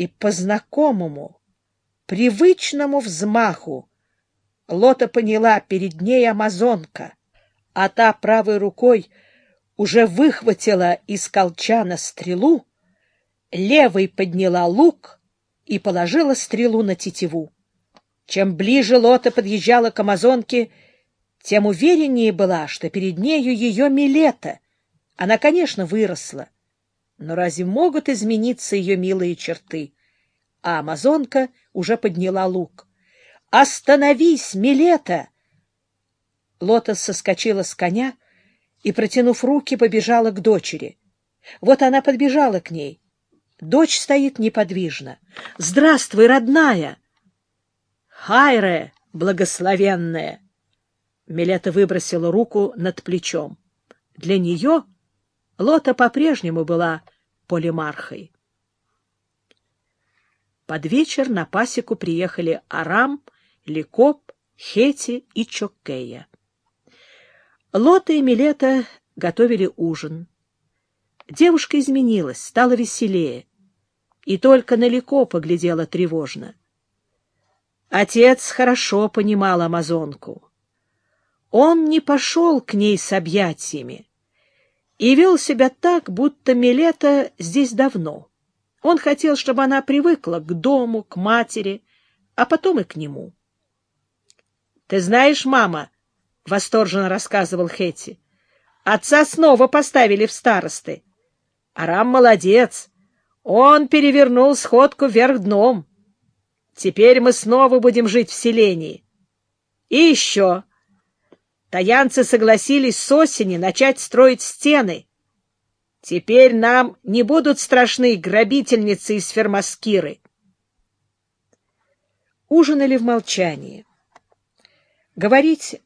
И по знакомому, привычному взмаху Лота поняла, перед ней амазонка, а та правой рукой уже выхватила из колчана стрелу, левой подняла лук и положила стрелу на тетиву. Чем ближе Лота подъезжала к амазонке, тем увереннее была, что перед нею ее Милета. Она, конечно, выросла, но разве могут измениться ее милые черты? А амазонка уже подняла лук. «Остановись, Милета!» Лота соскочила с коня и, протянув руки, побежала к дочери. Вот она подбежала к ней. Дочь стоит неподвижно. «Здравствуй, родная!» «Хайре, благословенная!» Милета выбросила руку над плечом. Для нее Лота по-прежнему была полимархой. Под вечер на пасеку приехали Арам, Ликоп, Хети и Чоккея. Лота и Милета готовили ужин. Девушка изменилась, стала веселее, и только на Ликопа глядела тревожно. Отец хорошо понимал амазонку. Он не пошел к ней с объятиями и вел себя так, будто Милета здесь давно. Он хотел, чтобы она привыкла к дому, к матери, а потом и к нему. — Ты знаешь, мама, — восторженно рассказывал Хэти, — отца снова поставили в старосты. Арам молодец. Он перевернул сходку вверх дном. Теперь мы снова будем жить в селении. И еще. Таянцы согласились с осени начать строить стены. Теперь нам не будут страшны грабительницы из Фермаскиры. Ужинали в молчании. Говорить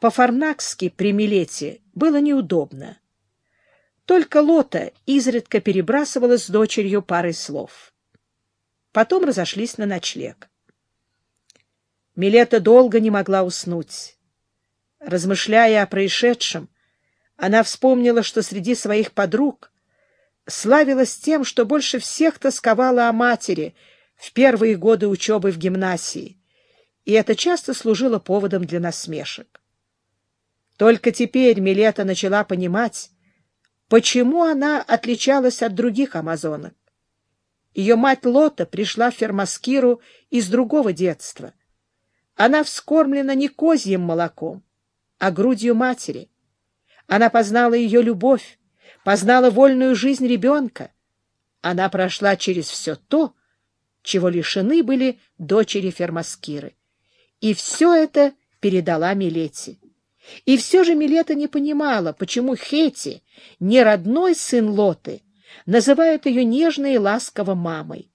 по-фарнакски при Милете было неудобно. Только Лота изредка перебрасывалась с дочерью парой слов. Потом разошлись на ночлег. Милета долго не могла уснуть. Размышляя о происшедшем, она вспомнила, что среди своих подруг славилась тем, что больше всех тосковала о матери в первые годы учебы в гимнасии, и это часто служило поводом для насмешек. Только теперь Милета начала понимать, почему она отличалась от других амазонок. Ее мать Лота пришла в Фермаскиру из другого детства. Она вскормлена не козьим молоком, а грудью матери. Она познала ее любовь, познала вольную жизнь ребенка. Она прошла через все то, чего лишены были дочери Фермаскиры. И все это передала Милете. И все же Милета не понимала, почему Хети, не родной сын Лоты, называют ее нежно и ласково мамой.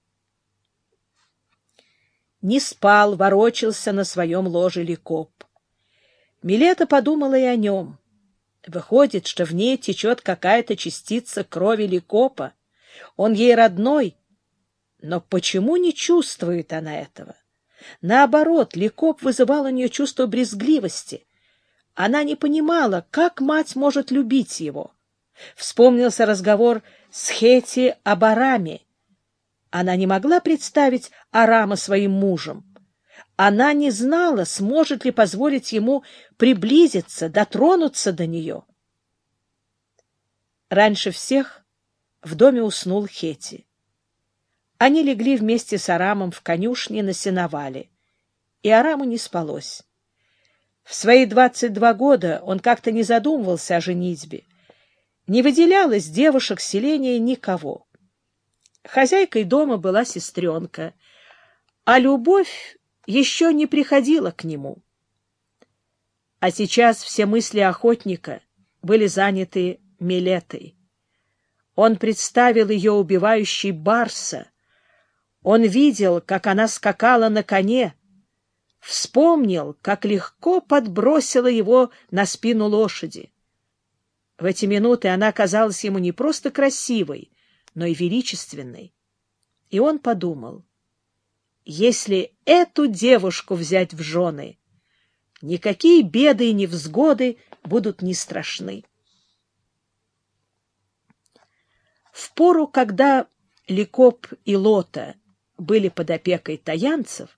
Не спал, ворочался на своем ложе Ликоп. Милета подумала и о нем. Выходит, что в ней течет какая-то частица крови Ликопа. Он ей родной. Но почему не чувствует она этого? Наоборот, Ликоп вызывал у нее чувство брезгливости. Она не понимала, как мать может любить его. Вспомнился разговор с Хети об Араме. Она не могла представить Арама своим мужем. Она не знала, сможет ли позволить ему приблизиться, дотронуться до нее. Раньше всех в доме уснул Хети. Они легли вместе с Арамом в конюшне на сеновале, и Араму не спалось. В свои двадцать два года он как-то не задумывался о женитьбе не выделялось девушек селения никого. Хозяйкой дома была сестренка, а любовь еще не приходила к нему. А сейчас все мысли охотника были заняты Милетой. Он представил ее убивающей барса. Он видел, как она скакала на коне, вспомнил, как легко подбросила его на спину лошади. В эти минуты она казалась ему не просто красивой, но и величественной. И он подумал, если эту девушку взять в жены, никакие беды и невзгоды будут не страшны. В пору, когда Ликоп и Лота были под опекой таянцев,